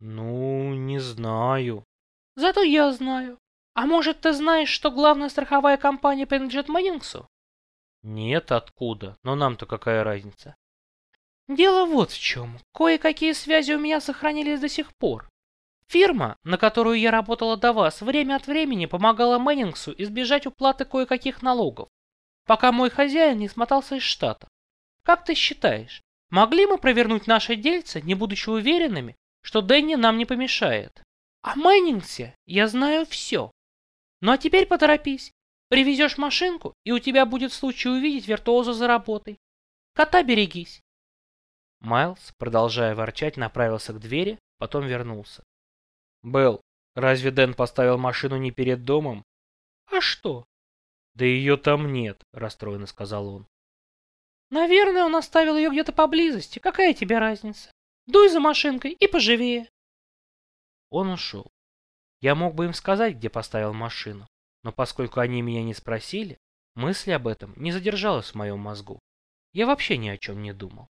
Ну, не знаю. Зато я знаю. А может, ты знаешь, что главная страховая компания принадлежит Мэннингсу? Нет, откуда? Но нам-то какая разница? Дело вот в чем. Кое-какие связи у меня сохранились до сих пор. Фирма, на которую я работала до вас, время от времени помогала Мэннингсу избежать уплаты кое-каких налогов, пока мой хозяин не смотался из штата. Как ты считаешь, могли мы провернуть наши дельцы, не будучи уверенными, что Дэнни нам не помешает? О Мэннингсе я знаю все. Ну а теперь поторопись. Привезешь машинку, и у тебя будет случай увидеть виртуоза за работой. Кота берегись. Майлз, продолжая ворчать, направился к двери, потом вернулся. Белл, разве Дэн поставил машину не перед домом? А что? Да ее там нет, расстроенно сказал он. Наверное, он оставил ее где-то поблизости. Какая тебе разница? Дуй за машинкой и поживее. Он ушел. Я мог бы им сказать, где поставил машину, но поскольку они меня не спросили, мысль об этом не задержалась в моем мозгу. Я вообще ни о чем не думал.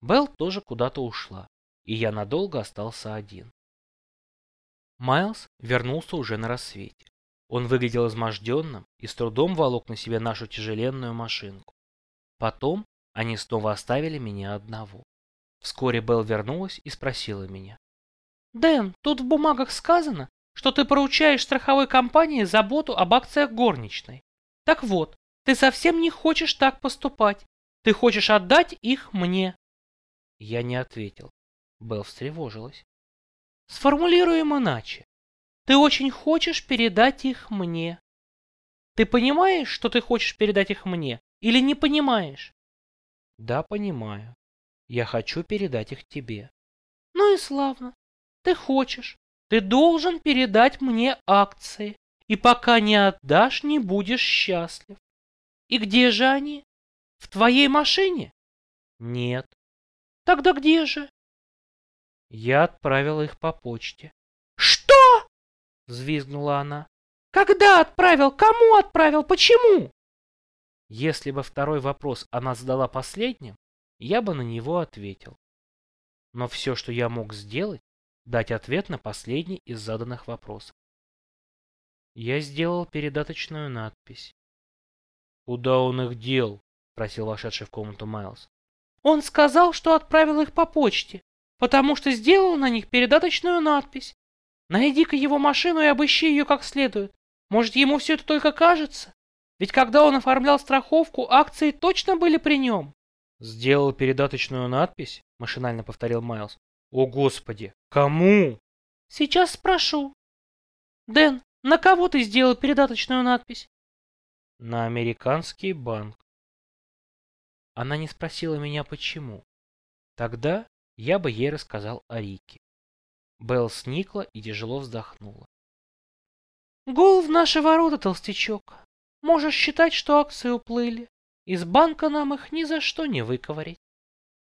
Белл тоже куда-то ушла, и я надолго остался один. Майлз вернулся уже на рассвете. Он выглядел изможденным и с трудом волок на себе нашу тяжеленную машинку. Потом они снова оставили меня одного. Вскоре Белл вернулась и спросила меня. «Дэн, тут в бумагах сказано, что ты поручаешь страховой компании заботу об акциях горничной. Так вот, ты совсем не хочешь так поступать. Ты хочешь отдать их мне. Я не ответил. Белл встревожилась. Сформулируем иначе. Ты очень хочешь передать их мне. Ты понимаешь, что ты хочешь передать их мне, или не понимаешь? Да, понимаю. Я хочу передать их тебе. Ну и славно. Ты хочешь. Ты должен передать мне акции, и пока не отдашь, не будешь счастлив. И где же они? В твоей машине? Нет. Тогда где же? Я отправил их по почте. Что? Взвизгнула она. Когда отправил? Кому отправил? Почему? Если бы второй вопрос она задала последним, я бы на него ответил. Но все, что я мог сделать, дать ответ на последний из заданных вопросов. Я сделал передаточную надпись. «Куда он их дел?» — просил вошедший в комнату Майлз. «Он сказал, что отправил их по почте, потому что сделал на них передаточную надпись. Найди-ка его машину и обыщи ее как следует. Может, ему все это только кажется? Ведь когда он оформлял страховку, акции точно были при нем». «Сделал передаточную надпись?» — машинально повторил Майлз. О, Господи! Кому? Сейчас спрошу. Дэн, на кого ты сделал передаточную надпись? На американский банк. Она не спросила меня почему. Тогда я бы ей рассказал о Рике. Белл сникла и тяжело вздохнула. Гол в наши ворота, толстячок. Можешь считать, что акции уплыли. Из банка нам их ни за что не выковырять.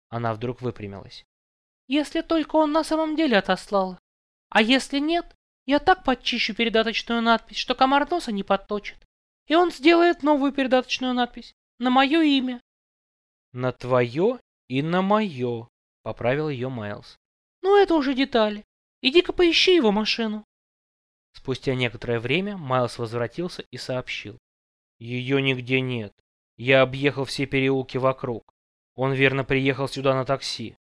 Она вдруг выпрямилась. Если только он на самом деле отослал. А если нет, я так подчищу передаточную надпись, что комар носа не подточит. И он сделает новую передаточную надпись на мое имя. На твое и на мое, поправил ее Майлз. Ну это уже детали. Иди-ка поищи его машину. Спустя некоторое время Майлз возвратился и сообщил. Ее нигде нет. Я объехал все переулки вокруг. Он верно приехал сюда на такси.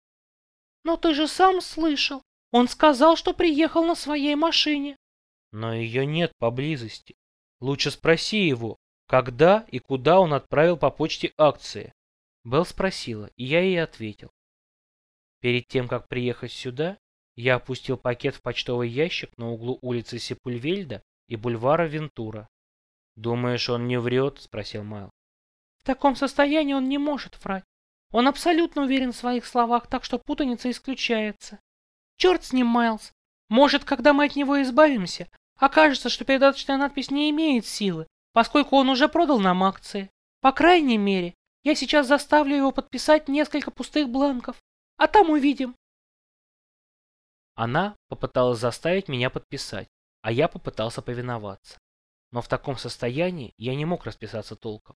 Но ты же сам слышал. Он сказал, что приехал на своей машине. Но ее нет поблизости. Лучше спроси его, когда и куда он отправил по почте акции. Белл спросила, и я ей ответил. Перед тем, как приехать сюда, я опустил пакет в почтовый ящик на углу улицы Сепульвельда и бульвара Вентура. «Думаешь, он не врет?» — спросил Майл. «В таком состоянии он не может врать. Он абсолютно уверен в своих словах, так что путаница исключается. Черт с ним, Майлз. Может, когда мы от него избавимся, окажется, что передаточная надпись не имеет силы, поскольку он уже продал нам акции. По крайней мере, я сейчас заставлю его подписать несколько пустых бланков. А там увидим. Она попыталась заставить меня подписать, а я попытался повиноваться. Но в таком состоянии я не мог расписаться толком.